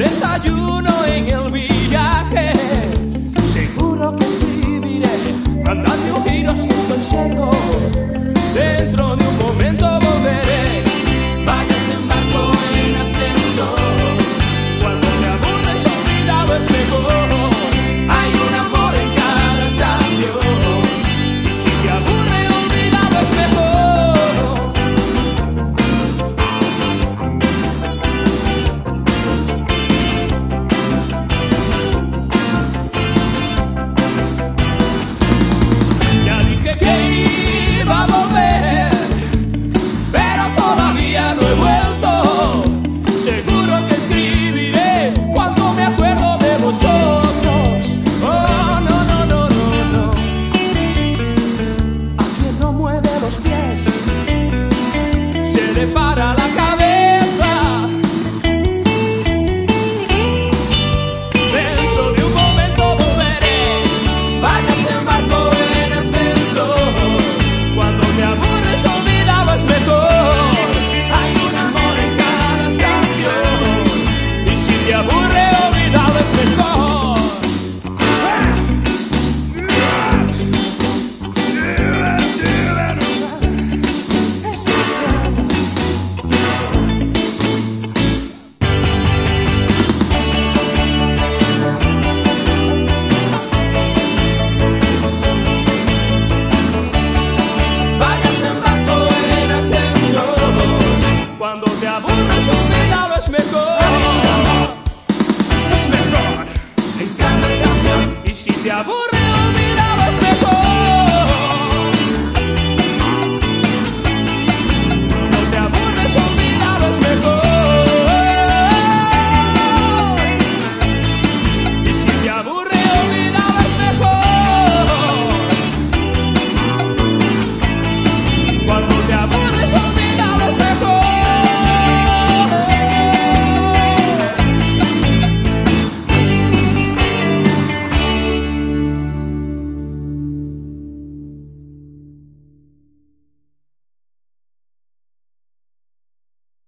desayuno en el viaje. Seguro que escribiré, mandando un giro si estoy seco. Dentro la te aburre